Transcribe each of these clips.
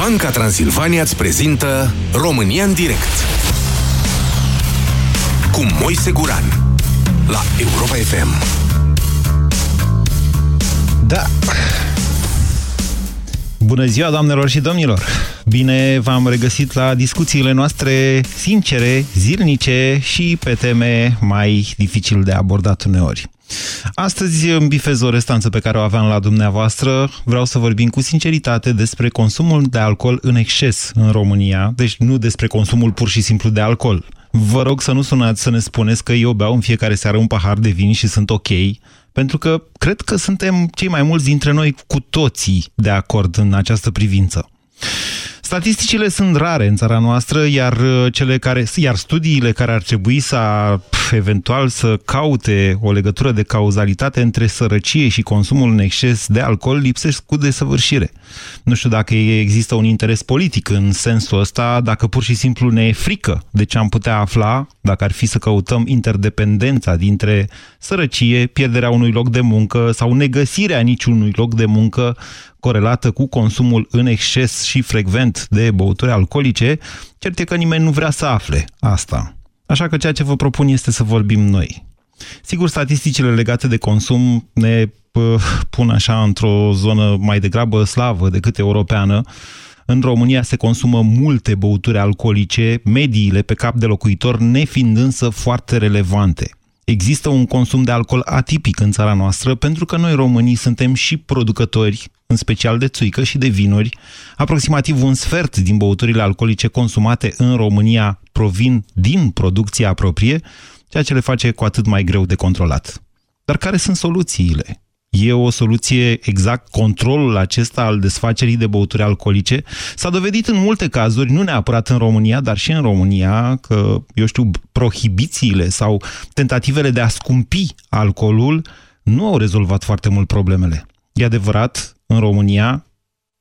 Banca Transilvania îți prezintă România în direct cu Moise Guran la Europa FM. Da. Bună ziua, doamnelor și domnilor! Bine v-am regăsit la discuțiile noastre sincere, zilnice și pe teme mai dificil de abordat uneori. Astăzi îmi bifez o restanță pe care o aveam la dumneavoastră. Vreau să vorbim cu sinceritate despre consumul de alcool în exces în România, deci nu despre consumul pur și simplu de alcool. Vă rog să nu sunați să ne spuneți că eu beau în fiecare seară un pahar de vin și sunt ok, pentru că cred că suntem cei mai mulți dintre noi cu toții de acord în această privință. Statisticile sunt rare în țara noastră, iar, uh, cele care, iar studiile care ar trebui să eventual să caute o legătură de cauzalitate între sărăcie și consumul în exces de alcool lipsesc cu desăvârșire. Nu știu dacă există un interes politic în sensul ăsta, dacă pur și simplu ne e frică de ce am putea afla, dacă ar fi să căutăm interdependența dintre sărăcie, pierderea unui loc de muncă sau negăsirea niciunui loc de muncă corelată cu consumul în exces și frecvent de băuturi alcoolice, cert e că nimeni nu vrea să afle asta. Așa că ceea ce vă propun este să vorbim noi. Sigur, statisticile legate de consum ne pun așa într-o zonă mai degrabă slavă decât europeană. În România se consumă multe băuturi alcoolice, mediile pe cap de locuitor nefiind însă foarte relevante. Există un consum de alcool atipic în țara noastră pentru că noi românii suntem și producători, în special de țuică și de vinuri. Aproximativ un sfert din băuturile alcoolice consumate în România provin din producția proprie, ceea ce le face cu atât mai greu de controlat. Dar care sunt soluțiile? E o soluție exact controlul acesta al desfacerii de băuturi alcoolice. S-a dovedit în multe cazuri, nu neapărat în România, dar și în România, că, eu știu, prohibițiile sau tentativele de a scumpi alcoolul nu au rezolvat foarte mult problemele. E adevărat, în România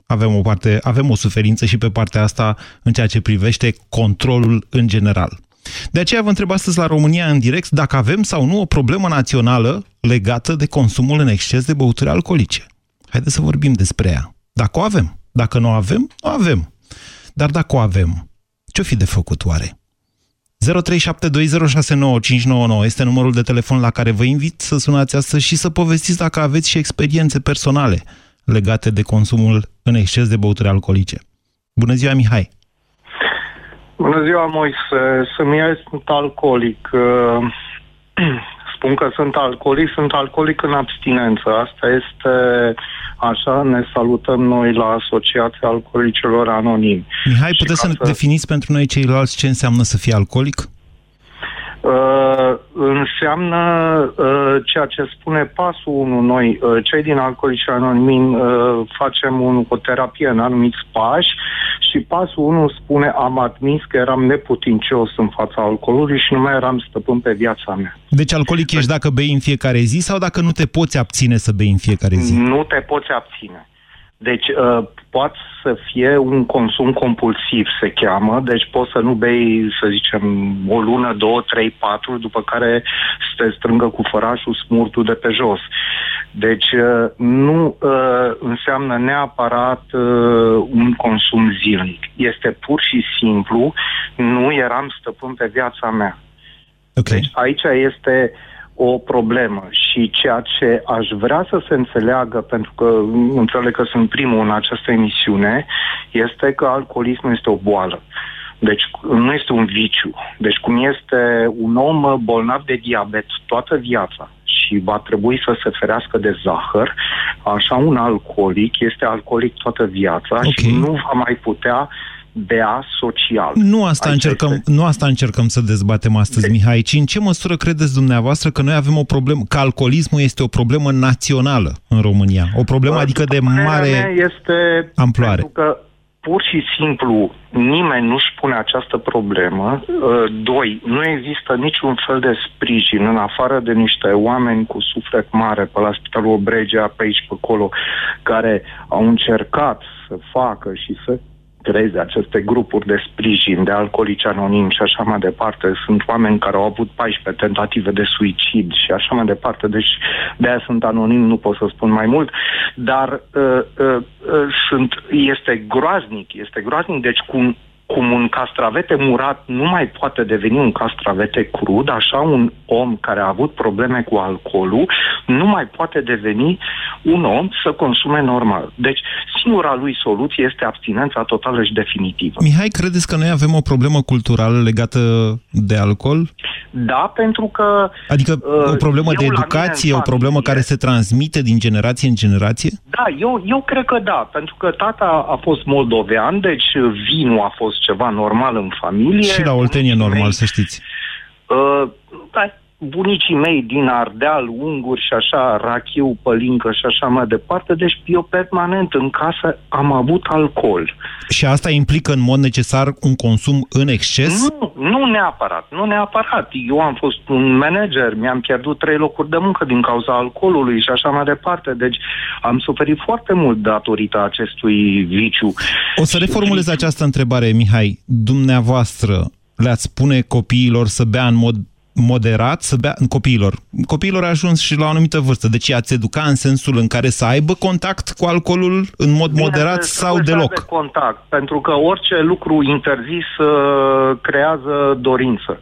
avem o, parte, avem o suferință și pe partea asta în ceea ce privește controlul în general. De aceea vă întreb astăzi la România în direct dacă avem sau nu o problemă națională legată de consumul în exces de băuturi alcoolice. Haideți să vorbim despre ea. Dacă o avem. Dacă nu o avem, o avem. Dar dacă o avem, ce-o fi de făcut oare? 0372069599 este numărul de telefon la care vă invit să sunați astăzi și să povestiți dacă aveți și experiențe personale legate de consumul în exces de băuturi alcoolice. Bună ziua, Mihai! Bună ziua, Moise. Sunt eu sunt alcoolic. Uh, spun că sunt alcoolic, sunt alcoolic în abstinență. Asta este așa, ne salutăm noi la Asociația Alcoolicelor Anonimi. Mihai, puteți să, să definiți pentru noi ceilalți ce înseamnă să fii alcoolic? Uh, înseamnă uh, ceea ce spune pasul 1. Noi, uh, cei din Alcoolici Anonimi, uh, facem un, o terapie în anumiți pași și pasul 1 spune am admis că eram neputincios în fața alcoolului și nu mai eram stăpân pe viața mea. Deci alcoolic ești dacă bei în fiecare zi sau dacă nu te poți abține să bei în fiecare zi? Nu te poți abține. Deci uh, poate să fie un consum compulsiv, se cheamă, deci poți să nu bei, să zicem, o lună, două, trei, patru, după care să te strângă cu fărașul smurtul de pe jos. Deci uh, nu uh, înseamnă neapărat uh, un consum zilnic. Este pur și simplu, nu eram stăpân pe viața mea. Okay. Deci aici este o problemă și ceea ce aș vrea să se înțeleagă, pentru că înțeleg că sunt primul în această emisiune, este că alcoolismul este o boală. Deci nu este un viciu. Deci cum este un om bolnav de diabet toată viața și va trebui să se ferească de zahăr, așa un alcoolic este alcoolic toată viața okay. și nu va mai putea bea social. Nu asta, încercăm, este... nu asta încercăm să dezbatem astăzi, de... Mihai, ci în ce măsură credeți dumneavoastră că noi avem o problemă, că alcoolismul este o problemă națională în România? O problemă, Bă, adică de mare este amploare. Pentru că pur și simplu nimeni nu-și pune această problemă. Uh, doi, nu există niciun fel de sprijin în afară de niște oameni cu suflet mare pe la Spitalul Obregea, pe aici, pe acolo, care au încercat să facă și să creeze aceste grupuri de sprijin, de alcoolici anonimi și așa mai departe. Sunt oameni care au avut 14 tentative de suicid și așa mai departe, deci de aia sunt anonim, nu pot să spun mai mult, dar uh, uh, uh, sunt, este groaznic, este groaznic, deci cum cum un castravete murat nu mai poate deveni un castravete crud, așa un om care a avut probleme cu alcoolul nu mai poate deveni un om să consume normal. Deci, singura lui soluție este abstinența totală și definitivă. Mihai, credeți că noi avem o problemă culturală legată de alcool? Da, pentru că... Adică uh, o problemă de educație, o problemă care se transmite din generație în generație? Da, eu, eu cred că da, pentru că tata a fost moldovean, deci vinul a fost ceva normal în familie. Și la Oltenie normal, mei, să știți. Uh, da, bunicii mei din Ardeal, unguri și așa, rachiu, pălincă și așa mai departe, deci eu permanent în casă am avut alcool. Și asta implică în mod necesar un consum în exces? Nu, nu neapărat, nu neapărat. Eu am fost un manager, mi-am pierdut trei locuri de muncă din cauza alcoolului și așa mai departe, deci am suferit foarte mult datorită acestui viciu. O să reformulez această întrebare, Mihai. Dumneavoastră le-ați spune copiilor să bea în mod moderat să bea copiilor. Copiilor a ajuns și la o anumită vârstă. Deci ați educa în sensul în care să aibă contact cu alcoolul în mod Bine, moderat sau deloc? Să contact, pentru că orice lucru interzis uh, creează dorință.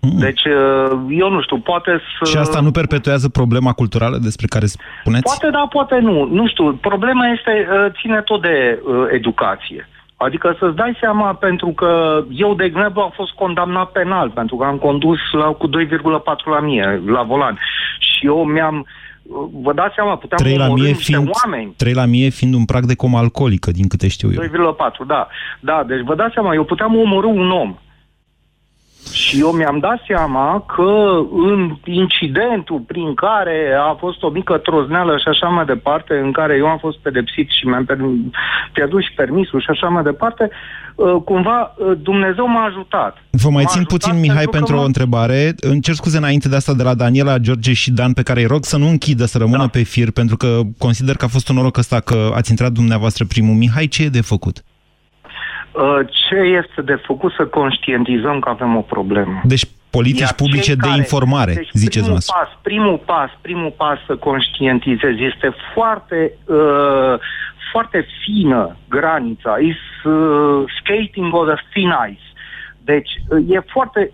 Mm. Deci, uh, eu nu știu, poate să... Și asta nu perpetuează problema culturală despre care spuneți? Poate da, poate nu. Nu știu, problema este, uh, ține tot de uh, educație. Adică să-ți dai seama, pentru că eu, de exemplu, am fost condamnat penal, pentru că am condus la, cu 2,4 la mie la volan. Și eu mi-am, vă dați seama, puteam 3 la mie fiind, oameni. 3 la mie fiind un prag de comă alcoolică, din câte știu eu. 2,4, da. Da, deci vă dați seama, eu puteam omorâ un om. Și eu mi-am dat seama că în incidentul prin care a fost o mică trozneală și așa mai departe, în care eu am fost pedepsit și mi-am pierdut și permisul și așa mai departe, uh, cumva uh, Dumnezeu m-a ajutat. Vă mai țin puțin, Mihai, pentru, pentru o întrebare. Încerc scuze înainte de asta de la Daniela, George și Dan, pe care îi rog să nu închidă, să rămână da. pe fir, pentru că consider că a fost un noroc ăsta că ați intrat dumneavoastră primul. Mihai, ce e de făcut? Uh, ce este de făcut să conștientizăm că avem o problemă. Deci politici Iar publice de care, informare, deci ziceți primul pas, primul pas, primul pas să conștientizezi este foarte, uh, foarte fină granița. Is uh, skating on the thin ice. Deci uh, e foarte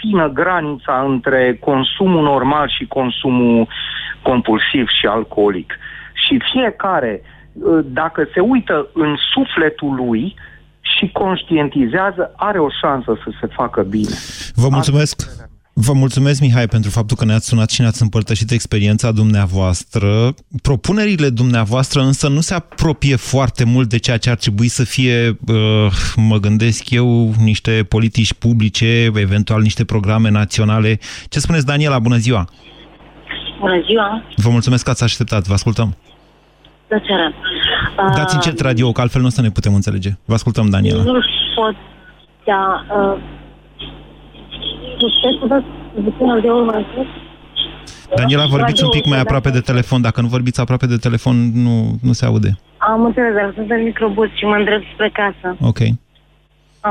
fină granița între consumul normal și consumul compulsiv și alcoolic. Și fiecare, uh, dacă se uită în sufletul lui, uh, și conștientizează, are o șansă să se facă bine. Vă mulțumesc! Vă mulțumesc, Mihai, pentru faptul că ne-ați sunat și ne-ați împărtășit experiența dumneavoastră. Propunerile dumneavoastră însă nu se apropie foarte mult de ceea ce ar trebui să fie, mă gândesc eu, niște politici publice, eventual niște programe naționale. Ce spuneți, Daniela? Bună ziua! Bună ziua! Vă mulțumesc că ați așteptat. Vă ascultăm. Plăcere. Dați încet radio, că altfel nu o să ne putem înțelege. Vă ascultăm, Daniela. Nu pot, da. Uh, puteți să dați puțin radioul mai sus? Daniela, vorbiți un pic mai aproape de telefon. Dacă nu vorbiți aproape de telefon, nu, nu se aude. Am înțeles, dar sunt în microbus și mă îndrept spre casă. Ok.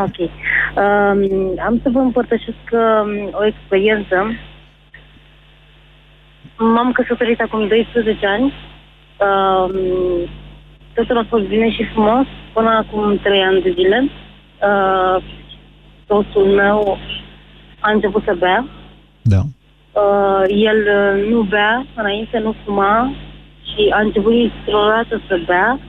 Ok. Um, am să vă împărtășesc um, o experiență. M-am căsătorit acum 12 ani Uh, totul a fost bine și frumos până acum trei ani de zile. Uh, soțul meu a început să bea. Da. Uh, el uh, nu bea înainte, nu fuma și a început dintr-o să bea.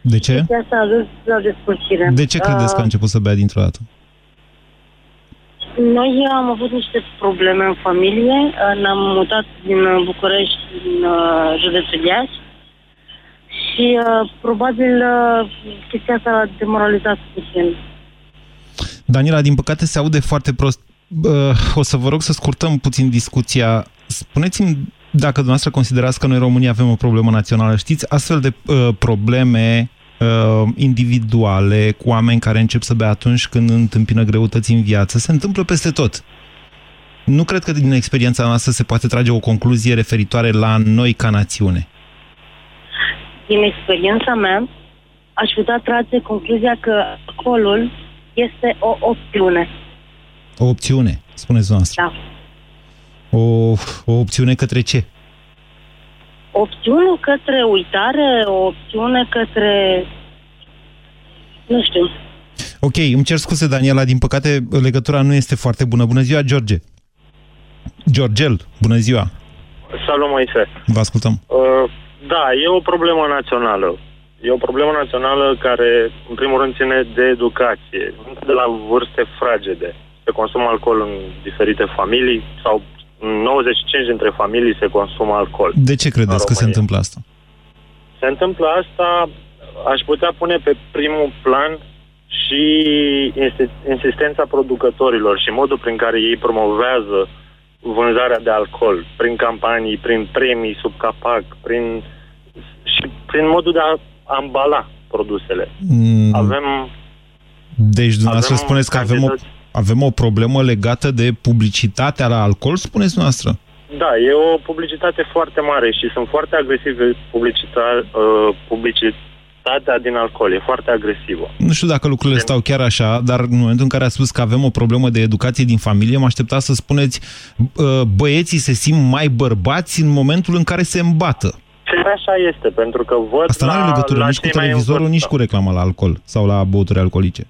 De ce? Și asta a dus la despărțire. De ce credeți uh, că a început să bea dintr-o dată? Noi am avut niște probleme în familie. Ne-am mutat din București, din uh, județul Iași. Și uh, probabil uh, chestia asta a demoralizat puțin. Daniela, din păcate se aude foarte prost. Uh, o să vă rog să scurtăm puțin discuția. Spuneți-mi dacă dumneavoastră considerați că noi România avem o problemă națională. Știți, astfel de uh, probleme uh, individuale, cu oameni care încep să bea atunci când întâmpină greutăți în viață, se întâmplă peste tot. Nu cred că din experiența noastră se poate trage o concluzie referitoare la noi ca națiune. Din experiența mea, aș putea trage concluzia că alcoolul este o opțiune. O opțiune, spuneți noastră. Da. O, o opțiune către ce? O opțiune către uitare, o opțiune către... Nu știu. Ok, îmi cer scuze, Daniela, din păcate legătura nu este foarte bună. Bună ziua, George! Georgel, bună ziua! Salut, Moise! Vă ascultăm. Uh, da, e o problemă națională. E o problemă națională care, în primul rând, ține de educație. De la vârste fragede. Se consumă alcool în diferite familii sau în 95 dintre familii se consumă alcool. De ce credeți că se întâmplă asta? Se întâmplă asta, aș putea pune pe primul plan și insistența producătorilor și modul prin care ei promovează vânzarea de alcool, prin campanii, prin premii sub capac, prin și prin modul de a ambala produsele. Mm. Avem Deci dumneavoastră avem spuneți că avem o, avem o problemă legată de publicitatea la alcool, spuneți dumneavoastră? Da, e o publicitate foarte mare și sunt foarte agresive publicita- uh, publicitatea din alcool, e foarte agresivă. Nu știu dacă lucrurile stau chiar așa, dar în momentul în care a spus că avem o problemă de educație din familie, mă aștepta să spuneți uh, băieții se simt mai bărbați în momentul în care se îmbată. Așa este, pentru că văd Asta nu are legătură la nici cu televizorul, nici cu reclama la alcool sau la băuturi alcoolice.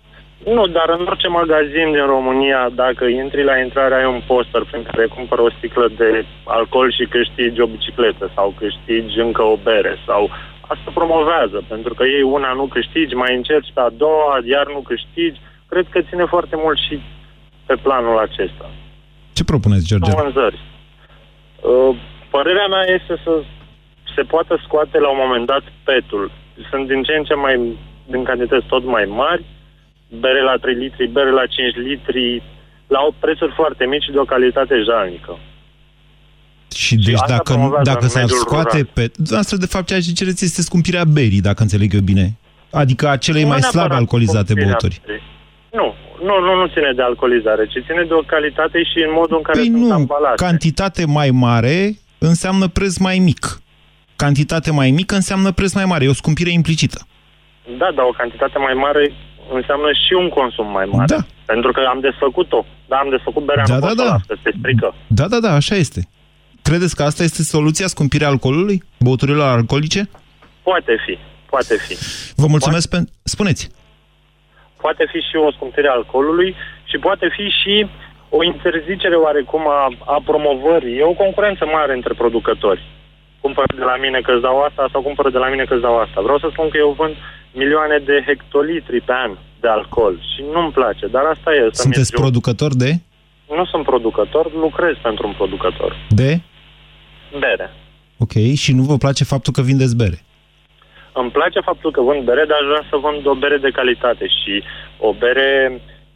Nu, dar în orice magazin din România, dacă intri la intrare, ai un poster prin care cumpără o sticlă de alcool și câștigi o bicicletă sau câștigi încă o bere sau asta promovează, pentru că ei una nu câștigi, mai încerci pe a doua, iar nu câștigi. Cred că ține foarte mult și pe planul acesta. Ce propuneți, George? Vânzări. Uh, părerea mea este să se poată scoate la un moment dat petul. Sunt din ce în ce mai, din cantități tot mai mari, bere la 3 litri, bere la 5 litri, la o prețuri foarte mici și de o calitate jalnică. Și deci și dacă, dacă s-ar scoate rural. pe... Dumneavoastră, de fapt, ceea ce cereți este scumpirea berii, dacă înțeleg eu bine. Adică a celei nu mai slab alcoolizate băuturi. Nu, nu, nu, nu ține de alcoolizare, ci ține de o calitate și în modul în care păi sunt nu, ambalate. cantitate mai mare înseamnă preț mai mic cantitate mai mică înseamnă preț mai mare. E o scumpire implicită. Da, dar o cantitate mai mare înseamnă și un consum mai mare. Da. Pentru că am desfăcut-o. Da, am desfăcut berea, da, da, da. se strică. Da, da, da, așa este. Credeți că asta este soluția, scumpirea alcoolului? Băuturilor alcoolice? Poate fi, poate fi. Vă mulțumesc poate... pentru... Spuneți. Poate fi și o scumpire a alcoolului și poate fi și o interzicere oarecum a, a promovării. E o concurență mare între producători cumpără de la mine că-ți dau asta sau cumpără de la mine că-ți dau asta. Vreau să spun că eu vând milioane de hectolitri pe an de alcool și nu-mi place, dar asta e. Sunteți producător de? Nu sunt producător, lucrez pentru un producător. De? Bere. Ok, și nu vă place faptul că vindeți bere? Îmi place faptul că vând bere, dar aș vrea să vând o bere de calitate și o bere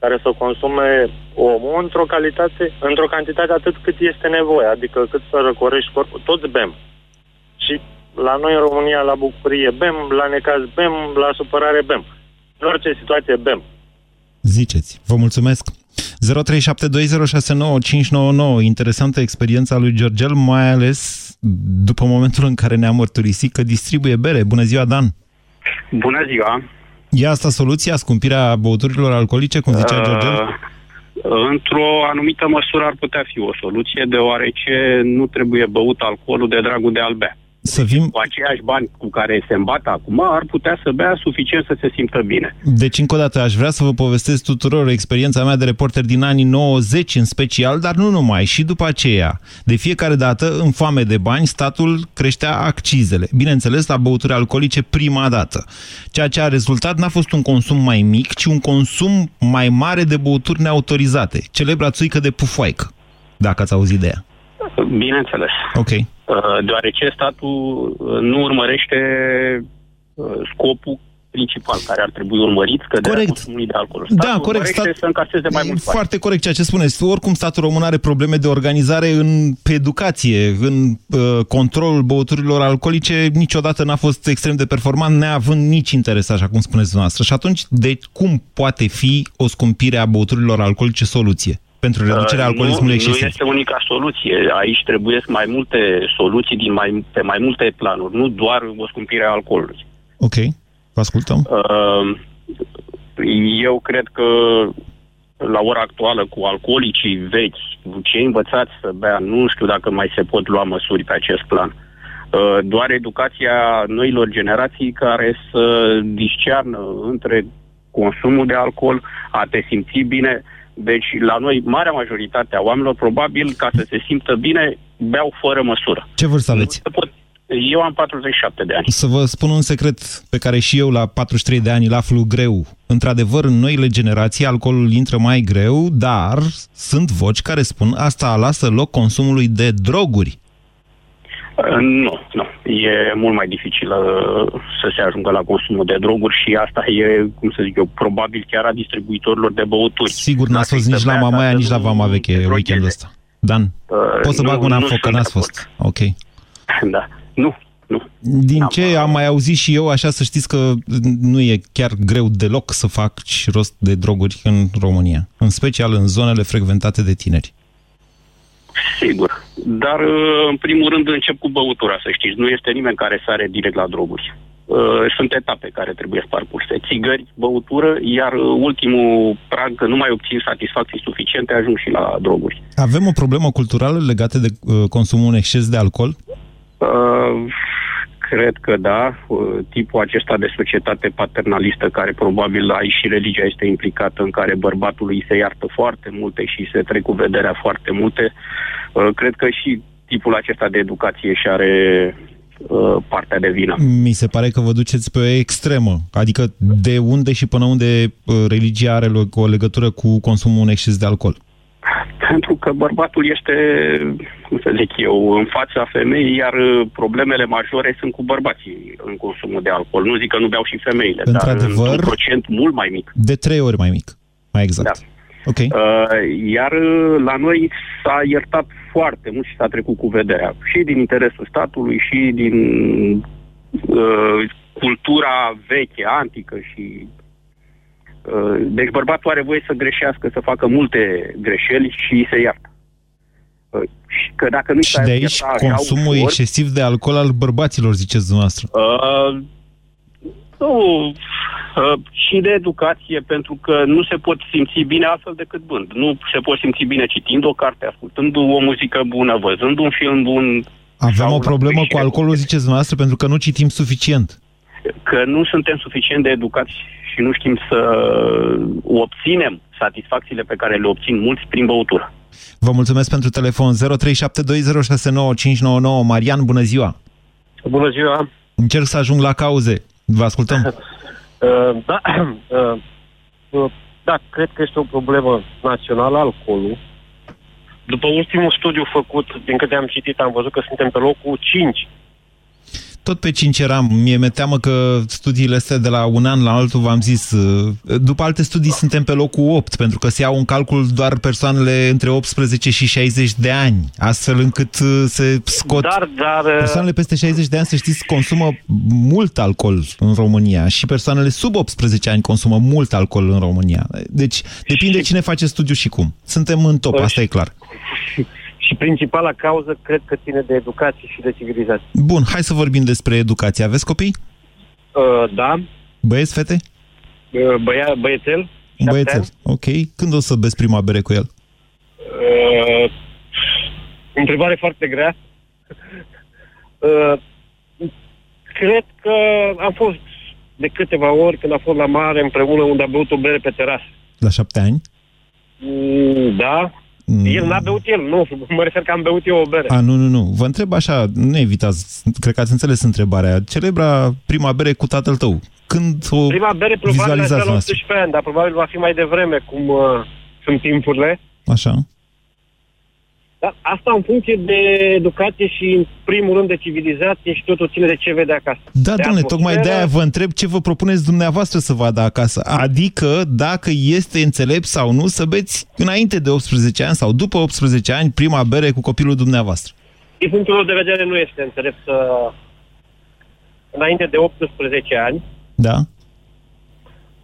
care să consume omul într-o calitate, într-o cantitate atât cât este nevoie, adică cât să răcorești corpul. Toți bem. Și la noi în România, la bucurie bem, la necaz bem, la supărare bem. În orice situație bem. Ziceți. Vă mulțumesc. 0372069599. Interesantă experiența lui Georgel, mai ales după momentul în care ne-a mărturisit că distribuie bere. Bună ziua, Dan! Bună ziua! E asta soluția, scumpirea băuturilor alcoolice, cum zicea uh, Georgel? Într-o anumită măsură ar putea fi o soluție, deoarece nu trebuie băut alcoolul de dragul de albea. Să fim... Cu aceiași bani cu care se îmbată acum, ar putea să bea suficient să se simtă bine. Deci, încă o dată, aș vrea să vă povestesc tuturor experiența mea de reporter din anii 90 în special, dar nu numai, și după aceea. De fiecare dată, în foame de bani, statul creștea accizele. Bineînțeles, la băuturi alcoolice prima dată. Ceea ce a rezultat n-a fost un consum mai mic, ci un consum mai mare de băuturi neautorizate. Celebra țuică de pufoaică, dacă ați auzit de ea. Bineînțeles. Ok. Uh, deoarece statul uh, nu urmărește uh, scopul principal care ar trebui urmărit, că corect. de de alcool. Da, statul da, corect. Stat... să încaseze mai mult Foarte bani. corect ceea ce spuneți. Oricum statul român are probleme de organizare în educație, în uh, controlul băuturilor alcoolice, niciodată n-a fost extrem de performant, neavând nici interes, așa cum spuneți dumneavoastră. Și atunci, de cum poate fi o scumpire a băuturilor alcoolice soluție? Pentru reducerea uh, alcoolismului nu, excesiv. Nu este unica soluție. Aici trebuie mai multe soluții din mai, pe mai multe planuri, nu doar o scumpire a alcoolului. Ok. Vă ascultăm. Uh, eu cred că la ora actuală cu alcoolicii vechi, cei învățați să bea, nu știu dacă mai se pot lua măsuri pe acest plan. Uh, doar educația noilor generații care să discearnă între consumul de alcool, a te simți bine. Deci, la noi, marea majoritate a oamenilor, probabil, ca să se simtă bine, beau fără măsură. Ce vârstă aveți? Pot... Eu am 47 de ani. Să vă spun un secret pe care și eu la 43 de ani îl aflu greu. Într-adevăr, în noile generații alcoolul intră mai greu, dar sunt voci care spun asta lasă loc consumului de droguri. Nu, nu. E mult mai dificil uh, să se ajungă la consumul de droguri și asta e, cum să zic eu, probabil chiar a distribuitorilor de băuturi. Sigur, n-ați fost nici la Mamaia, nici la Vama Veche weekendul ăsta. Dan, uh, poți să bag una foc, că n-ați fost. Ok. Da. Nu, nu. Din am, ce am mai auzit și eu, așa să știți că nu e chiar greu deloc să fac rost de droguri în România, în special în zonele frecventate de tineri. Sigur. Dar, uh, în primul rând, încep cu băutura, să știți. Nu este nimeni care sare direct la droguri. Uh, sunt etape care trebuie parcurse. Țigări, băutură, iar uh, ultimul prag, că nu mai obțin satisfacții suficiente, ajung și la droguri. Avem o problemă culturală legată de consumul în exces de alcool? Uh, cred că da. Tipul acesta de societate paternalistă, care probabil aici și religia este implicată, în care bărbatul îi se iartă foarte multe și se trec cu vederea foarte multe, uh, cred că și tipul acesta de educație și are uh, partea de vină. Mi se pare că vă duceți pe o extremă. Adică de unde și până unde religia are o legătură cu consumul în exces de alcool? Pentru că bărbatul este, cum să zic eu, în fața femeii, iar uh, problemele majore sunt cu bărbații în consumul de alcool. Nu zic că nu beau și femeile, dar în un procent mult mai mic. De trei ori mai mic, mai exact. Da. Okay. Uh, iar uh, la noi s-a iertat foarte mult și s-a trecut cu vederea. Și din interesul statului, și din uh, cultura veche, antică și Uh, deci bărbatul are voie să greșească, să facă multe greșeli și se iartă. Uh, și că dacă nu și de aici consumul ușor, excesiv de alcool al bărbaților, ziceți dumneavoastră. Uh, nu, uh, și de educație, pentru că nu se pot simți bine altfel decât bând. Nu se pot simți bine citind o carte, ascultând o muzică bună, văzând un film bun. Avem o problemă cu alcoolul, ziceți dumneavoastră, pentru că nu citim suficient. Că nu suntem suficient de educați și nu știm să obținem satisfacțiile pe care le obțin mulți prin băutură. Vă mulțumesc pentru telefon 0372069599. Marian, bună ziua! Bună ziua! Încerc să ajung la cauze. Vă ascultăm. Uh, da, uh, uh, da, cred că este o problemă națională, alcoolul. După ultimul studiu făcut, din câte am citit, am văzut că suntem pe locul 5 tot pe 5 eram. Mie mi-e teamă că studiile astea de la un an la altul, v-am zis, uh, după alte studii suntem pe locul 8, pentru că se iau în calcul doar persoanele între 18 și 60 de ani, astfel încât uh, se scot... Dar, dar... Uh, persoanele peste 60 de ani, să știți, consumă mult alcool în România și persoanele sub 18 ani consumă mult alcool în România. Deci, depinde și... cine face studiu și cum. Suntem în top, asta e clar. Și principala cauză cred că ține de educație și de civilizație. Bun, hai să vorbim despre educație. Aveți copii? Uh, da. Băieți, fete? Uh, băia, băiețel. Băiețel, ok. Când o să beți prima bere cu el? Uh, întrebare foarte grea. Uh, cred că am fost de câteva ori când a fost la mare împreună unde a băut o bere pe terasă. La șapte ani? Mm, da. Mm. El n-a beut el, nu, mă refer că am beut eu o bere. A, nu, nu, nu. Vă întreb așa, nu evitați, cred că ați înțeles întrebarea. Celebra prima bere cu tatăl tău. Când o Prima bere probabil la 18 ani, dar probabil va fi mai devreme, cum uh, sunt timpurile. Așa. Dar asta în funcție de educație și, în primul rând, de civilizație și totul ține de ce vede acasă. Da, domnule, tocmai de-aia vă întreb ce vă propuneți dumneavoastră să vadă acasă. Adică, dacă este înțelept sau nu să beți înainte de 18 ani sau după 18 ani prima bere cu copilul dumneavoastră. Din punctul meu de vedere nu este înțelept să... Înainte de 18 ani. Da.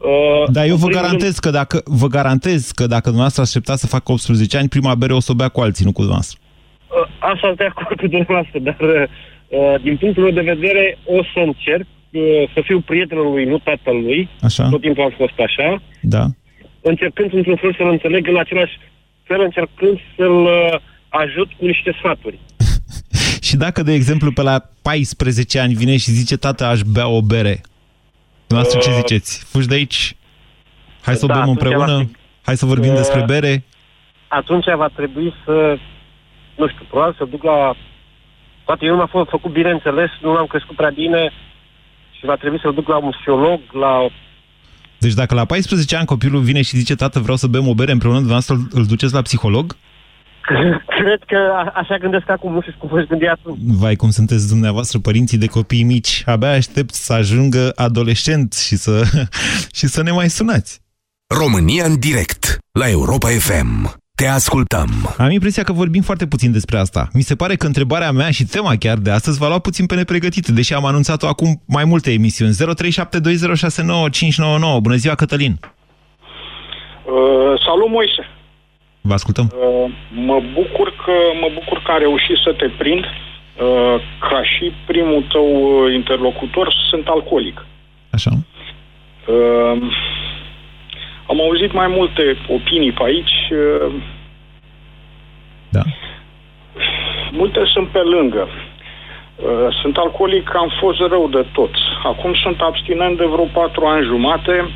Uh, Dar eu vă garantez, că dacă, vă garantez că dacă dumneavoastră așteptați să facă 18 ani, prima bere o să o bea cu alții, nu cu dumneavoastră. Uh, asta de acord cu dumneavoastră, dar uh, din punctul meu de vedere o să încerc, uh, să fiu prietenul lui, nu tatălui. Așa. Tot timpul am fost așa. Da. Încercând într-un fel să-l înțeleg, în același fel încercând să-l uh, ajut cu niște sfaturi. și dacă, de exemplu, pe la 14 ani vine și zice, tată, aș bea o bere, dumneavoastră ce Uh, ziceți? Fugi de aici? Hai să o da, bem atunci împreună? va Hai să vorbim Uh, despre bere? Atunci va trebui să, nu știu, probabil să duc la... Poate eu nu m-am fă- făcut bine înțeles, nu l-am crescut prea bine și va trebui să-l duc la un psiholog, la Deci dacă la 14 ani copilul vine și zice, tată, vreau să bem o bere împreună, dumneavoastră îl, îl duceți la psiholog? Cred că a, așa gândesc acum, nu știu cum vă gândi atunci. Vai, cum sunteți dumneavoastră, părinții de copii mici. Abia aștept să ajungă adolescent și să, și să ne mai sunați. România în direct la Europa FM. Te ascultăm. Am impresia că vorbim foarte puțin despre asta. Mi se pare că întrebarea mea și tema chiar de astăzi va lua puțin pe nepregătite, deși am anunțat-o acum mai multe emisiuni. 0372069599. Bună ziua, Cătălin! Uh, salut, Moise! Vă ascultăm. Uh, mă bucur că mă bucur că am reușit să te prind. Uh, ca și primul tău uh, interlocutor, sunt alcoolic. Așa. Uh, am auzit mai multe opinii pe aici. Uh, Da. multe sunt pe lângă. Uh, sunt alcoolic, am fost rău de tot. Acum sunt abstinent de vreo patru ani jumate.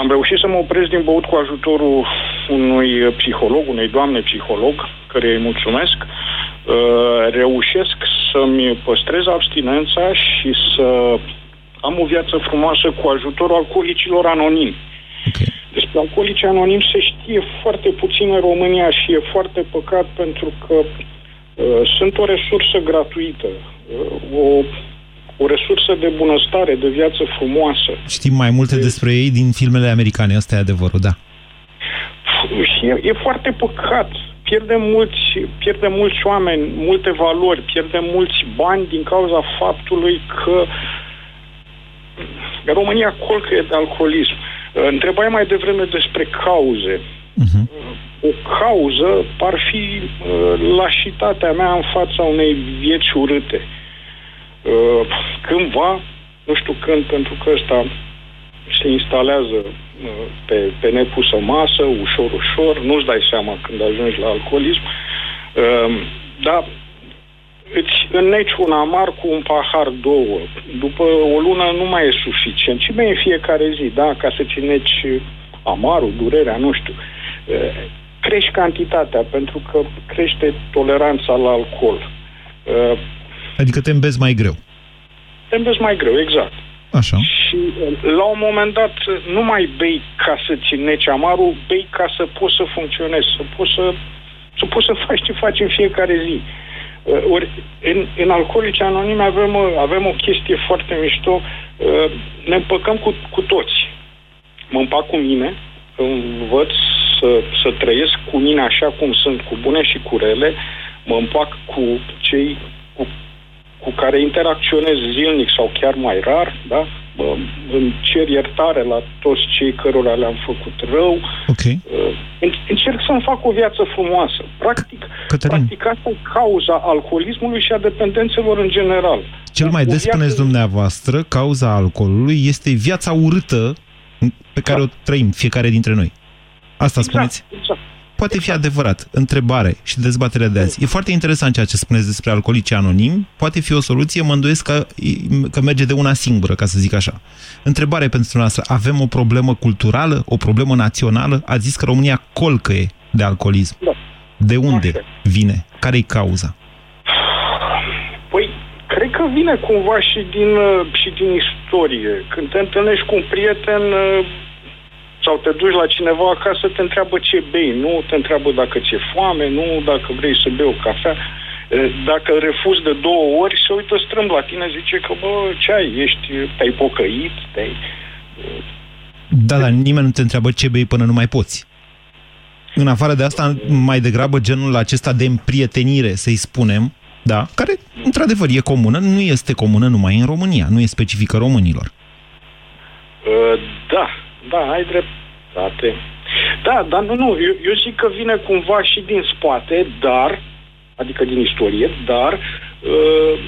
Am reușit să mă opresc din băut cu ajutorul unui psiholog, unei doamne psiholog, care îi mulțumesc. Uh, reușesc să-mi păstrez abstinența și să am o viață frumoasă cu ajutorul alcoolicilor anonimi. Okay. Despre alcoolici anonimi se știe foarte puțin în România și e foarte păcat pentru că uh, sunt o resursă gratuită, uh, o, o resursă de bunăstare, de viață frumoasă. Știm mai multe despre ei din filmele americane, ăsta e adevărul, da. Și e, e foarte păcat. Pierdem mulți, pierdem mulți oameni, multe valori, pierdem mulți bani din cauza faptului că România colcă de alcoolism. Întrebai mai devreme despre cauze. Uh-huh. O cauză ar fi uh, lașitatea mea în fața unei vieți urâte. Uh, cândva, nu știu când, pentru că ăsta se instalează uh, pe, pe nepusă masă, ușor, ușor, nu-ți dai seama când ajungi la alcoolism, uh, dar îți înneci un amar cu un pahar două. După o lună nu mai e suficient. Și mai în fiecare zi, da, ca să-ți înneci amarul, durerea, nu știu. Uh, crești cantitatea, pentru că crește toleranța la alcool. Uh, Adică te îmbezi mai greu. te îmbezi mai greu, exact. Așa. Și uh, la un moment dat nu mai bei ca să-ți înneci amarul, bei ca să poți să funcționezi, să poți să, să, poți să faci ce faci în fiecare zi. Uh, Ori în, în alcoolici anonime avem, uh, avem o chestie foarte mișto, uh, ne împăcăm cu, cu toți. Mă împac cu mine, învăț să, să trăiesc cu mine așa cum sunt, cu bune și cu rele, mă împac cu cei cu, cu care interacționez zilnic sau chiar mai rar, da? Mă, îmi cer iertare la toți cei cărora le-am făcut rău. Ok. Uh, Încerc să-mi fac o viață frumoasă. Practic, Cătălin. practic asta e cauza alcoolismului și a dependențelor în general. Cel mai O des viață- spuneți dumneavoastră, cauza alcoolului este viața urâtă pe care Da. o trăim fiecare dintre noi. Asta spuneți? Exact, exact. Poate fi adevărat. Întrebare și dezbaterea de azi. E foarte interesant ceea ce spuneți despre alcoolici anonimi. Poate fi o soluție, mă îndoiesc că, că merge de una singură, ca să zic așa. Întrebare pentru noastră. Avem o problemă culturală, o problemă națională? Ați zis că România colcăie de alcoolism. Da. De unde Așa. vine? Care-i cauza? Păi, cred că vine cumva și din, uh, și din istorie. Când te întâlnești cu un prieten uh, sau te duci la cineva acasă, te întreabă ce bei, nu te întreabă dacă ți-e foame, nu dacă vrei să bei o cafea. Uh, Dacă îl refuzi de două ori, se uită strâmb la tine, zice că, bă, ce ai, ești, te-ai pocăit, te-ai... Da, dar nimeni nu te întreabă ce bei până nu mai poți. În afară de asta, mai degrabă genul acesta de împrietenire, să-i spunem, da, care, într-adevăr, e comună, nu este comună numai în România, nu e specifică românilor. Uh, Da, da, ai dreptate. Da, dar nu, nu, eu, eu zic că vine cumva și din spate, dar, adică din istorie, dar uh,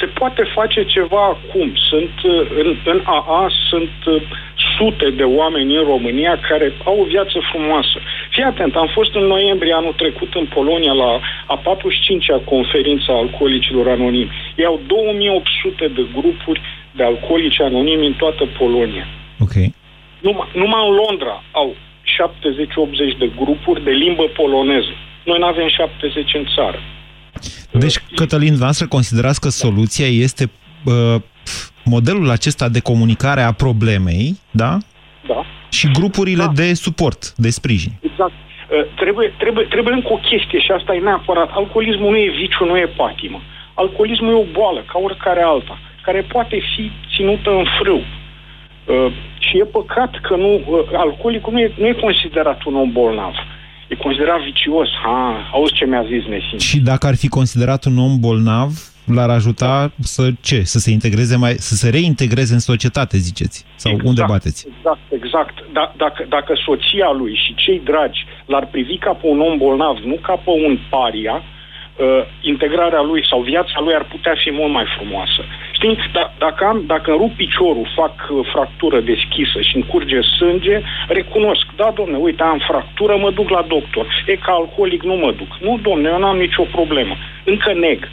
Se poate face ceva acum. Sunt uh, în, în AA sunt uh, sute de oameni în România care au o viață frumoasă. Fii atent, am fost în noiembrie anul trecut în Polonia la a 45-a conferință a alcoolicilor anonimi. Ei au 2800 de grupuri de alcoolici anonimi în toată Polonia. Ok. Numai, numai în Londra au 70-80 de grupuri de limbă poloneză. Noi nu avem 70 în țară. Deci, Cătălin, voastră considerați că soluția este uh, modelul acesta de comunicare a problemei, da? Da. Și grupurile Da. de suport, de sprijin. Exact. Uh, Trebuie, trebuie, trebuie încă o chestie și asta e neapărat. Alcoolismul nu e viciu, nu e patimă. Alcoolismul e o boală, ca oricare alta, care poate fi ținută în frâu. Uh, și e păcat că nu, uh, alcoolicul nu e, nu e considerat un om bolnav. E considerat vicios. Ha, auzi ce mi-a zis Nesin. Și dacă ar fi considerat un om bolnav, l-ar ajuta să ce? Să se integreze mai, să se reintegreze în societate, ziceți? Sau Exact, unde bateți? Exact, exact. Da, dacă, dacă soția lui și cei dragi l-ar privi ca pe un om bolnav, nu ca pe un paria, uh, integrarea lui sau viața lui ar putea fi mult mai frumoasă. Știi, da, dacă, am, dacă îmi rup piciorul, fac uh, fractură deschisă și îmi curge sânge, recunosc, da, domne, uite, am fractură, mă duc la doctor. E ca alcoolic, nu mă duc. Nu, domne, eu n-am nicio problemă. Încă neg.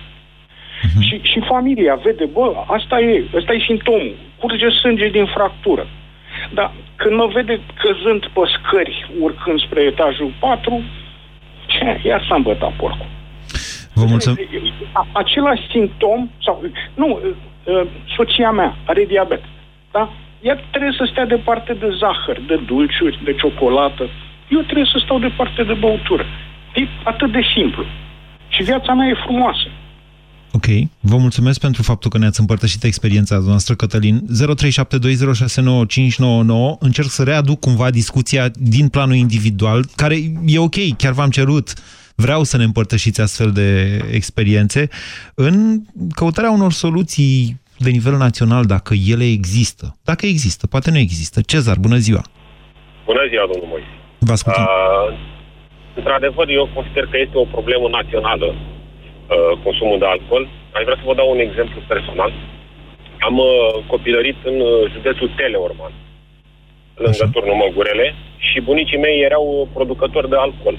Și, și familia vede, bă, asta e, ăsta e simptomul. Curge sânge din fractură. Dar când mă vede căzând pe scări, urcând spre etajul 4, ce, iar s-a îmbătat porcul. Vă mulțumesc. A- Același simptom, sau, nu, uh, soția mea are diabet, da? Ea trebuie să stea departe de zahăr, de dulciuri, de ciocolată. Eu trebuie să stau departe de băutură. E atât de simplu. Și viața mea e frumoasă. Ok. Vă mulțumesc pentru faptul că ne-ați împărtășit experiența noastră, Cătălin. 0372069599. Încerc să readuc cumva discuția din planul individual, care e ok, chiar v-am cerut. Vreau să ne împărtășiți astfel de experiențe în căutarea unor soluții de nivel național, dacă ele există. Dacă există, poate nu există. Cezar, bună ziua! Bună ziua, domnul Moise. Vă ascultăm. Uh, într-adevăr, eu consider că este o problemă națională uh, consumul de alcool. Aș vrea să vă dau un exemplu personal. Am uh, copilărit în uh, județul Teleorman, lângă Așa. turnul Măgurele, și bunicii mei erau producători de alcool.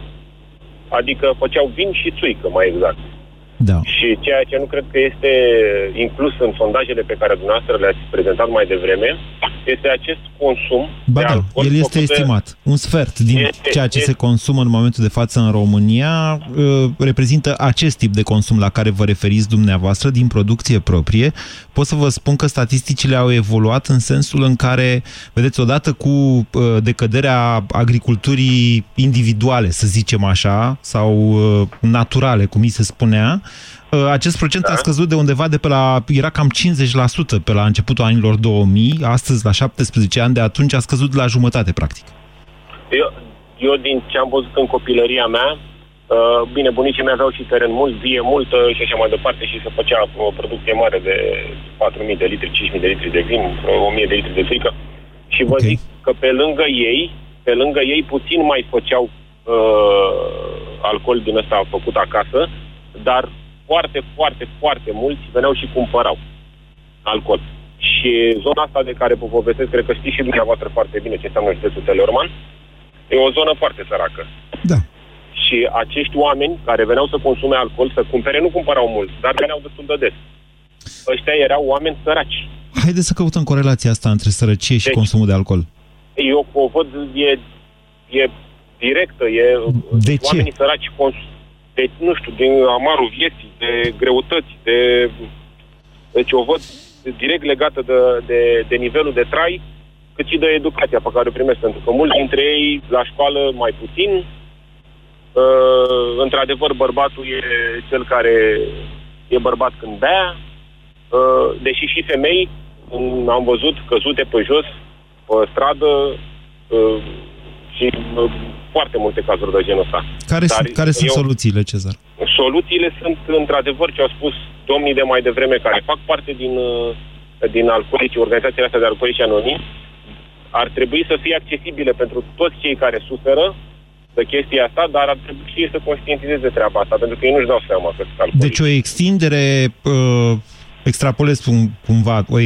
Adică făceau vin și țuică, mai exact. Da. Și ceea ce nu cred că este inclus în sondajele pe care dumneavoastră le-ați prezentat mai devreme, este acest consum Ba de da, alcool el este făcut de- estimat. Un sfert din Este- ceea ce este- se consumă în momentul de față în România uh, reprezintă acest tip de consum la care vă referiți dumneavoastră din producție proprie. Pot să vă spun că statisticile au evoluat în sensul în care, vedeți, odată cu uh, decăderea agriculturii individuale, să zicem așa, sau uh, naturale, cum mi se spunea, uh, acest procent a scăzut de undeva de pe la, era cam 50% pe la începutul anilor 2000, astăzi la 17 ani de atunci a scăzut la jumătate, practic. Eu, eu din ce am văzut în copilăria mea, uh, bine, bunicii mei aveau și teren mult, vie multă și așa mai departe și se făcea o producție mare de 4.000 de litri, 5.000 de litri de vin, vreo 1.000 de litri de frică. Și vă Ok. zic că pe lângă ei, pe lângă ei puțin mai făceau uh, alcool din ăsta făcut acasă, dar foarte, foarte, foarte mulți veneau și cumpărau alcool. Și zona asta de care vă povestesc, cred că știți și dumneavoastră foarte bine ce înseamnă județul Teleorman, e o zonă foarte săracă. Da. Și acești oameni care veneau să consume alcool, să cumpere, nu cumpărau mult, dar veneau destul de des. Ăștia erau oameni săraci. Haideți să căutăm corelația asta între sărăcie și Deci- consumul de alcool. Eu o văd, e, e directă, e De ce? oamenii săraci cons- de, nu știu, din amarul vieții, de greutăți, de... Deci o văd direct legată de, de, de nivelul de trai, cât și de educația pe care o primesc, pentru că mulți dintre ei la școală mai puțin, uh, într-adevăr bărbatul e cel care e bărbat când bea, uh, deși și femei um, am văzut căzute pe jos, pe stradă uh, și uh, foarte multe cazuri de genul ăsta. Care, Dar sunt, care sunt eu- soluțiile, Cezar? Soluțiile sunt, într-adevăr, ce au spus domnii de mai devreme, care fac parte din, uh, din alcoolici, organizațiile astea de alcoolici anonimi, ar trebui să fie accesibile pentru toți cei care suferă de chestia asta, dar ar trebui și ei să conștientizeze treaba asta, pentru că ei nu-și dau seama că sunt alcoolici. Deci o extindere uh, extrapolez cumva o,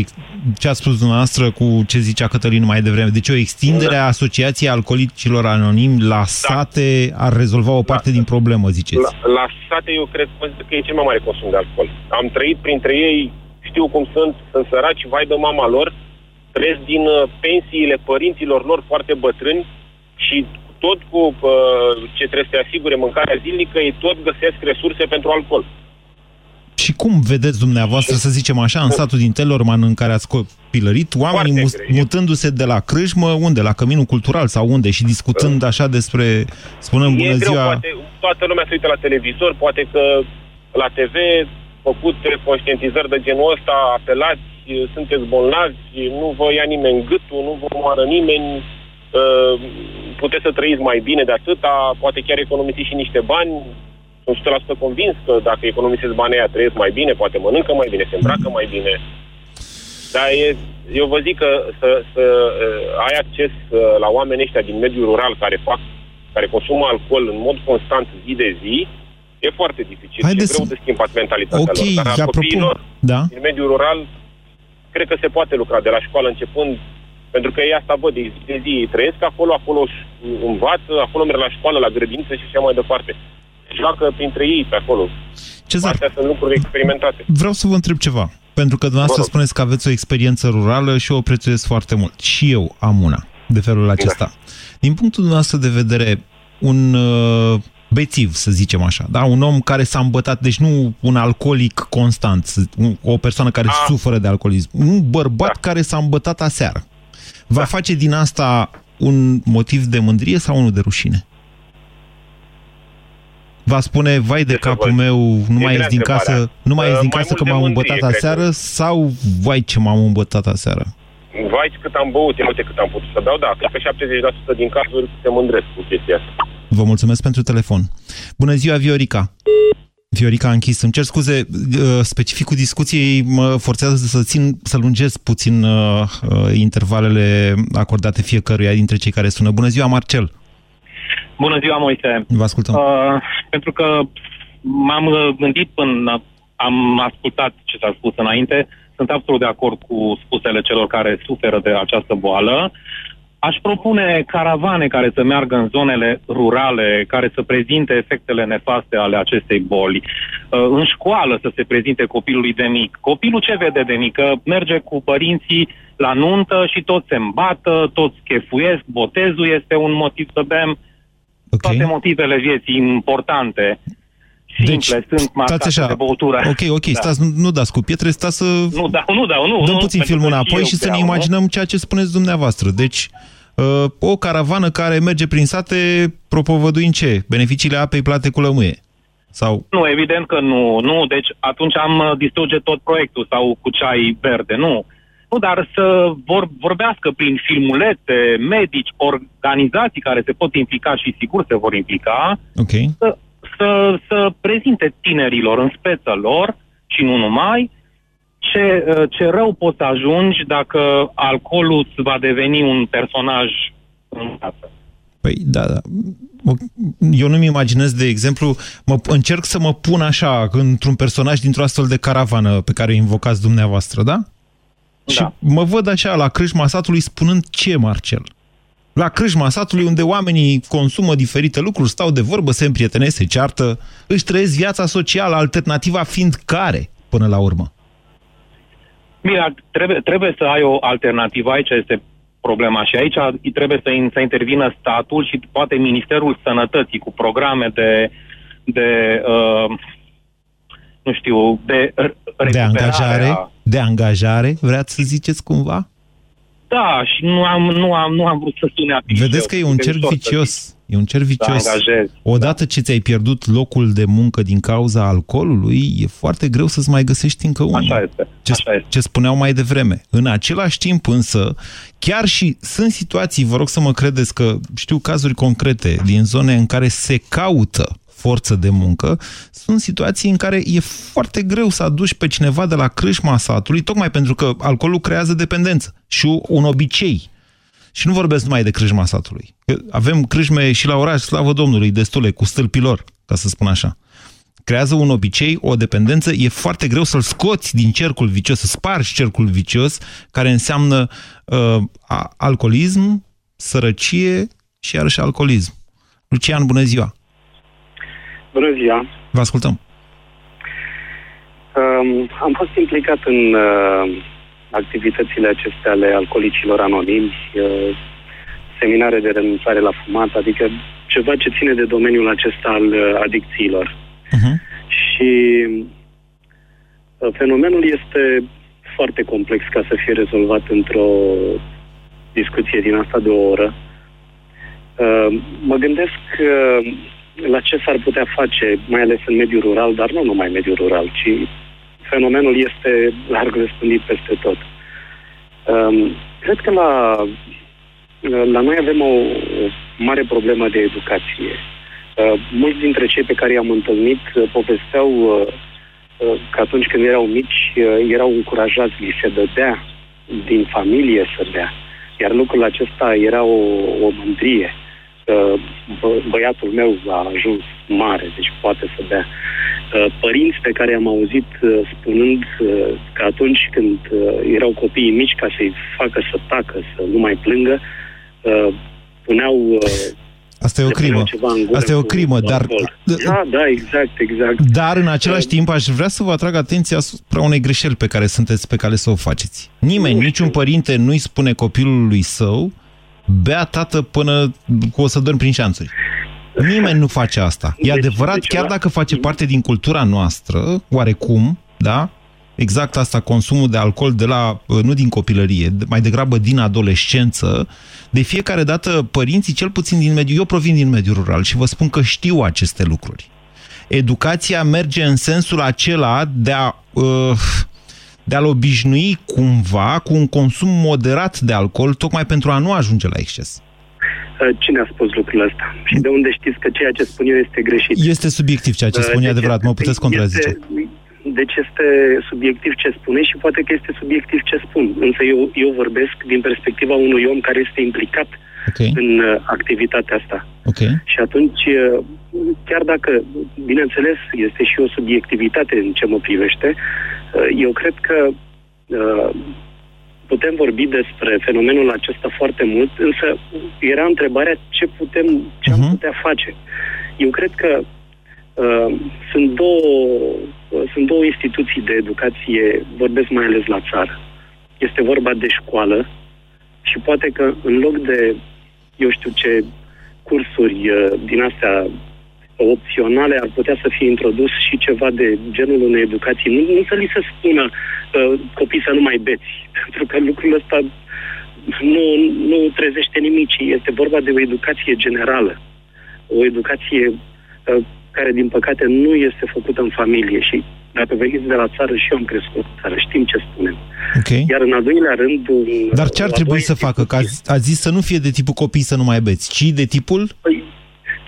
ce a spus dumneavoastră cu ce zicea Cătălin mai devreme. Deci o extindere da. a Asociației Alcoolicilor Anonimi la da. sate ar rezolva o parte da. din problemă, ziceți. La, la sate eu cred că e cel mai mare consum de alcool. Am trăit printre ei, știu cum sunt, sunt săraci, vai de mama lor, trăiesc din uh, pensiile părinților lor foarte bătrâni și tot cu uh, ce trebuie să te asigure mâncarea zilnică, ei tot găsesc resurse pentru alcool. Și cum vedeți dumneavoastră, să zicem așa, în satul din Telorman în care ați copilărit, oamenii mutându-se de la crâșmă, unde? La Căminul Cultural sau unde? Și discutând așa despre, spunând bună e ziua... Greu, poate, toată lumea se uită la televizor, poate că la TV făcute conștientizări de genul ăsta, apelați, sunteți bolnavi, nu vă ia nimeni gâtul, nu vă moară nimeni, uh, puteți să trăiți mai bine de atâta, poate chiar economisiți și niște bani, sunt 100% convins că dacă economisesc banii aia, trăiesc mai bine, poate mănâncă mai bine, se îmbracă mai bine. Dar e, eu vă zic că să, să uh, ai acces uh, la oamenii ăștia din mediul rural care fac, care consumă alcool în mod constant zi de zi, e foarte dificil. Haideți... E greu de schimbat mentalitatea okay, lor. Dar copiilor da. din mediul rural, cred că se poate lucra de la școală începând pentru că ei asta văd de zi de zi, ei trăiesc acolo, acolo învață, acolo merg la școală, la grădință și așa mai departe joacă printre ei pe acolo. Cezar, Astea sunt lucruri experimentate. Vreau să vă întreb ceva. Pentru că dumneavoastră spuneți că aveți o experiență rurală și o prețuiesc foarte mult. Și eu am una de felul acesta. Da. Din punctul dumneavoastră de vedere, un uh, bețiv, să zicem așa, da? un om care s-a îmbătat, deci nu un alcoolic constant, o persoană care A. suferă de alcoolism, un bărbat da. care s-a îmbătat aseară. Va da. face din asta un motiv de mândrie sau unul de rușine? Va spune, vai de capul meu, nu mai ies din casă, nu mai ies din casă că m-am îmbătat aseară sau vai ce m-am îmbătat aseară? Vai cât am băut, uite cât am putut să beau, da, cred că 70% din cazuri se mândresc cu chestia asta. Vă mulțumesc pentru telefon. Bună ziua, Viorica! Viorica a închis. Îmi cer scuze, uh, specificul discuției mă forțează să țin, să lungesc puțin uh, uh, intervalele acordate fiecăruia dintre cei care sună. Bună ziua, Marcel! Bună ziua, Moise. Vă ascultăm. Uh, pentru că m-am gândit până am ascultat ce s-a spus înainte, sunt absolut de acord cu spusele celor care suferă de această boală. Aș propune caravane care să meargă în zonele rurale, care să prezinte efectele nefaste ale acestei boli. Uh, în școală să se prezinte copilului de mic. Copilul ce vede de mic? Că merge cu părinții la nuntă și toți se îmbată, toți chefuiesc, botezul este un motiv să bem okay. toate motivele vieții importante simple deci, sunt marcate așa. de băutură. Ok, ok, da. stați, nu, nu dați cu pietre, stați să... Nu dau, nu dau, nu. Dăm nu, puțin filmul înapoi și, și să ne imaginăm nu? ceea ce spuneți dumneavoastră. Deci, uh, o caravană care merge prin sate propovăduind ce? Beneficiile apei plate cu lămâie? Sau... Nu, evident că nu. nu. Deci atunci am uh, distruge tot proiectul sau cu ceai verde. Nu. Nu, dar să vor, vorbească prin filmulețe, medici, organizații care se pot implica și sigur se vor implica, okay. să, să, să prezinte tinerilor în speță lor și nu numai ce, ce rău poți ajungi dacă alcoolul îți va deveni un personaj în viață. Păi, da, da. Eu nu-mi imaginez, de exemplu, mă, încerc să mă pun așa, într-un personaj dintr-o astfel de caravană pe care o invocați dumneavoastră, da? Da. Și mă văd așa la crâșma satului spunând ce, Marcel? La crâșma satului unde oamenii consumă diferite lucruri, stau de vorbă, se împrietenesc, se ceartă, își trăiesc viața socială, alternativa fiind care, până la urmă? Bine, trebuie, trebuie să ai o alternativă, aici este problema și aici trebuie să, să intervină statul și poate Ministerul Sănătății cu programe de, de uh, nu știu, de De angajare? De angajare, vreați să ziceți cumva? Da, și nu am, nu am, nu am vrut să sune apișeu. Vedeți că e un cerc vicios. E un cerc vicios. Angajez, Odată da. ce ți-ai pierdut locul de muncă din cauza alcoolului, e foarte greu să-ți mai găsești încă unul. Așa este. Ce, Așa este. ce spuneau mai devreme. În același timp însă, chiar și sunt situații, vă rog să mă credeți că știu cazuri concrete din zone în care se caută forță de muncă, sunt situații în care e foarte greu să aduci pe cineva de la crâșma satului, tocmai pentru că alcoolul creează dependență și un obicei. Și nu vorbesc numai de crâșma satului. Avem crâșme și la oraș, slavă Domnului, destule, cu stâlpilor, ca să spun așa. creează un obicei, o dependență, e foarte greu să-l scoți din cercul vicios, să spargi cercul vicios, care înseamnă uh, alcoolism, sărăcie și iarăși alcoolism. Lucian, bună ziua! Bună ziua! Vă ascultăm! Um, am fost implicat în uh, activitățile acestea ale alcoolicilor anonimi, uh, seminare de renunțare la fumat, adică ceva ce ține de domeniul acesta al uh, adicțiilor. Uh-huh. Și uh, fenomenul este foarte complex ca să fie rezolvat într-o discuție din asta de o oră. Uh, mă gândesc uh, la ce s-ar putea face, mai ales în mediul rural, dar nu numai în mediul rural, ci fenomenul este larg răspândit peste tot. Um, cred că la, la noi avem o, o mare problemă de educație. Uh, mulți dintre cei pe care i-am întâlnit uh, povesteau uh, uh, că atunci când erau mici uh, erau încurajați, li se dădea din familie să bea. Iar lucrul acesta era o, o mândrie. Uh, bă, băiatul meu a ajuns mare, deci poate să bea. Uh, părinți pe care am auzit uh, spunând uh, că atunci când erau copiii mici, ca să-i facă să tacă, să nu mai plângă, puneau Asta e o crimă. Asta e o crimă, dar... Da, da, exact, exact. Dar în același timp aș vrea să vă atrag atenția asupra unei greșeli pe care sunteți pe cale să o faceți. Nimeni, niciun părinte nu-i spune copilului său bea tată până cu o să dormi prin șanțuri. Nimeni nu face asta. E deci, adevărat, deci, chiar dacă face parte din cultura noastră, oarecum, da? Exact asta, consumul de alcool de la, nu din copilărie, mai degrabă din adolescență, de fiecare dată părinții, cel puțin din mediul, eu provin din mediul rural și vă spun că știu aceste lucruri. Educația merge în sensul acela de a, uh, de a-l obișnui cumva cu un consum moderat de alcool, tocmai pentru a nu ajunge la exces. Uh, cine a spus lucrul ăsta? Și de unde știți că ceea ce spun eu este greșit? Este subiectiv ceea ce uh, spun, e deci adevărat, mă puteți contrazice. Este, deci este subiectiv ce spune și poate că este subiectiv ce spun. Însă eu, eu vorbesc din perspectiva unui om care este implicat okay. în uh, activitatea asta. Okay. Și atunci, chiar dacă, bineînțeles, este și o subiectivitate în ce mă privește, eu cred că putem vorbi despre fenomenul acesta foarte mult, însă era întrebarea ce putem, ce uh-huh. am mhm. putea face. Eu cred că uh, sunt, două, uh, sunt două instituții de educație, vorbesc mai ales la țară. Este vorba de școală și poate că în loc de, eu știu ce, cursuri uh, din astea opționale ar putea să fie introdus și ceva de genul unei educații. Nu, nu să li se spună uh, copii să nu mai beți, pentru că lucrul ăsta nu, nu trezește nimic, ci este vorba de o educație generală. O educație uh, care, din păcate, nu este făcută în familie și dacă veniți de la țară și eu am crescut în țară, știm ce spunem. Okay. Iar în al doilea rând... Dar ce ar trebui să facă? Că a, a zis să nu fie de tipul copii să nu mai beți, ci de tipul... Păi,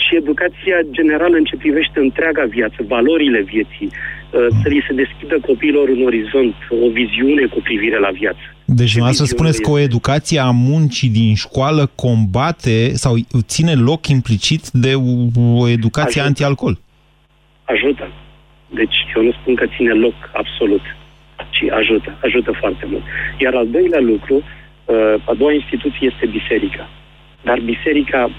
și educația generală în ce privește întreaga viață, valorile vieții, uh, să li se deschidă copiilor un orizont, o viziune cu privire la viață. Deci să spuneți că o educație a muncii din școală combate sau ține loc implicit de o educație ajută. anti-alcool. Ajută. Deci eu nu spun că ține loc absolut, ci ajută. Ajută foarte mult. Iar al doilea lucru, uh, a doua instituție este biserica. Dar biserica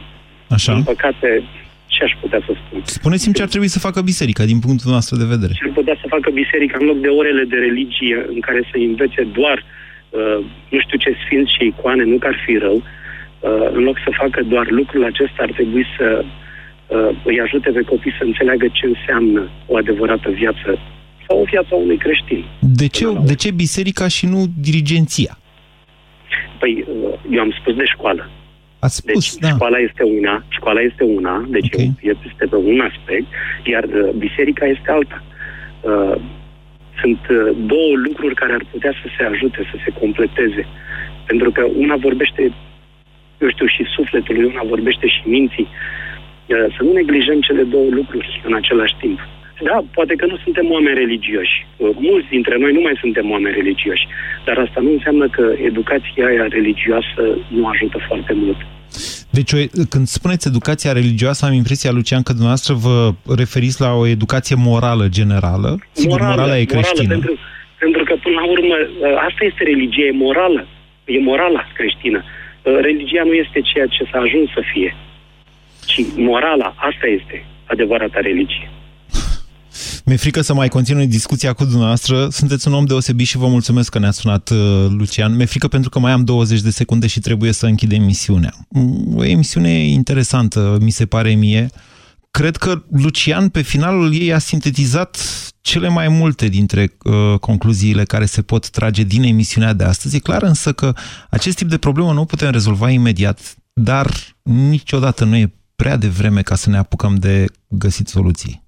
Așa. Din păcate, ce aș putea să spun? Spuneți-mi ce ar trebui să facă biserica, din punctul nostru de vedere. Ce ar putea să facă biserica în loc de orele de religie în care să învețe doar uh, nu știu ce sfinți și icoane, nu că ar fi rău, uh, în loc să facă doar lucrul acesta, ar trebui să uh, îi ajute pe copii să înțeleagă ce înseamnă o adevărată viață sau o viață a unui creștin. De ce, de ce biserica și nu dirigenția? Păi, uh, eu am spus de școală. Ați spus, deci, da. școala este una, școala este una, deci okay. este pe un aspect, iar uh, biserica este alta. Uh, sunt uh, două lucruri care ar putea să se ajute, să se completeze. Pentru că una vorbește, eu știu, și sufletului, una vorbește și minții. Uh, să nu neglijăm cele două lucruri în același timp. Da, poate că nu suntem oameni religioși. Uh, mulți dintre noi nu mai suntem oameni religioși. Dar asta nu înseamnă că educația aia religioasă nu ajută foarte mult. Deci, când spuneți educația religioasă, am impresia, Lucian, că dumneavoastră vă referiți la o educație morală generală. Sigur, morală, morala e creștină. Morală, pentru, pentru că, până la urmă, asta este religie, e morală. E morala creștină. Religia nu este ceea ce s-a ajuns să fie, ci morala, asta este adevărata religie. Mi-e frică să mai continui discuția cu dumneavoastră. Sunteți un om deosebit și vă mulțumesc că ne-a sunat, uh, Lucian. Mi-e frică pentru că mai am 20 de secunde și trebuie să închidem emisiunea. Mm, o emisiune interesantă, mi se pare mie. Cred că Lucian, pe finalul ei, a sintetizat cele mai multe dintre uh, concluziile care se pot trage din emisiunea de astăzi. E clar însă că acest tip de problemă nu putem rezolva imediat, dar niciodată nu e prea devreme ca să ne apucăm de găsit soluții.